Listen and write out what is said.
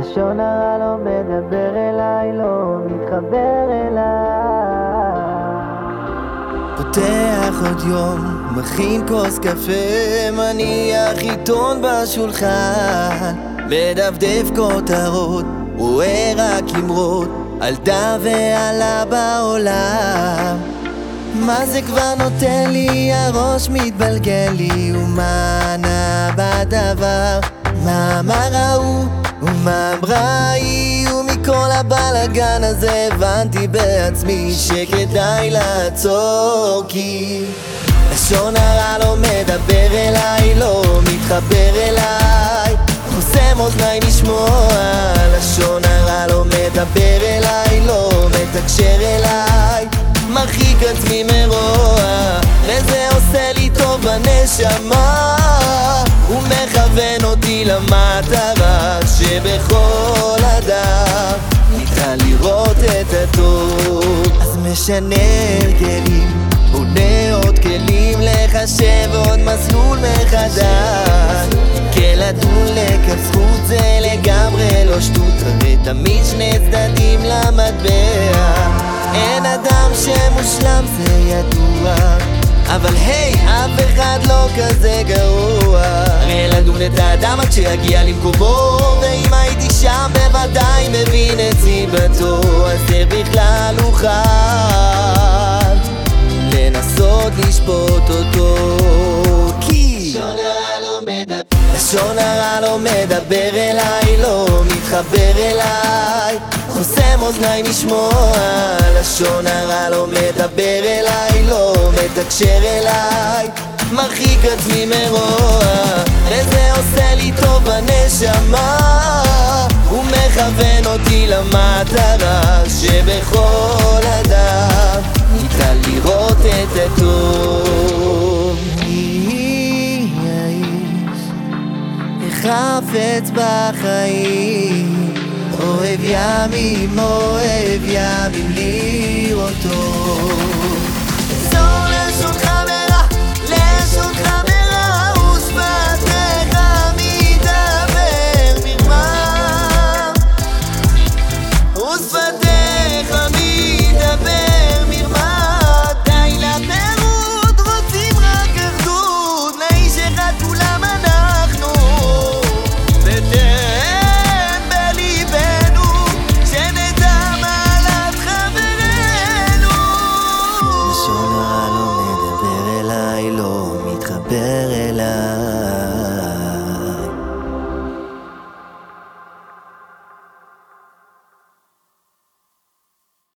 לשון הרע לא מדבר אליי, לא מתחבר אליי. פותח עוד יום, מכין כוס קפה, מניח עיתון בשולחן, מדפדף כותרות, רואה רק אמרות, על דה ועלה בעולם. מה זה כבר נותן לי, הראש מתבלגל לי, ומה נע בדבר? מה אמר ההוא, ומה אמרה ומכל הבלאגן הזה הבנתי בעצמי שכדאי לעצור כי לשון הרע לא מדבר אליי, לא מתחבר אליי. חוסם אוזניים לשמוע, לשון הרע לא מדבר אליי, לא מתקשר אליי. מרחיק עצמי מרוע, וזה עושה לי טוב בנשמה הוא מכוון אותי למטרה שבכל אדם ניתן לראות את הטוב. אז משנה הרגלים, בונה עוד כלים לחשב עוד מסלול מחדש. כלדון לכף זכות זה לגמרי לא שטות הרי תמיד שני צדדים למטבע. אין אדם שמושלם זה ידוע אבל היי, אף אחד לא כזה גרוע לדון את האדם עד שיגיע למקומו ואם הייתי שם בוודאי מבין את סיבתו אז איך בכלל אוכל לנסות לשפוט אותו. כי לשון הרע לא מדבר אליי, לא מתחבר אליי. חוסם אוזניים לשמוע, לשון הרע לא מדבר אליי, לא מתקשר אליי. מרחיק עצמי מרוע, וזה עושה לי טוב בנשמה הוא מכוון אותי למטרה שבכל אדם. ניתן לראות את הטוב. מי האיש החפץ בחיים. אוהב ימים, אוהב ימים לראותו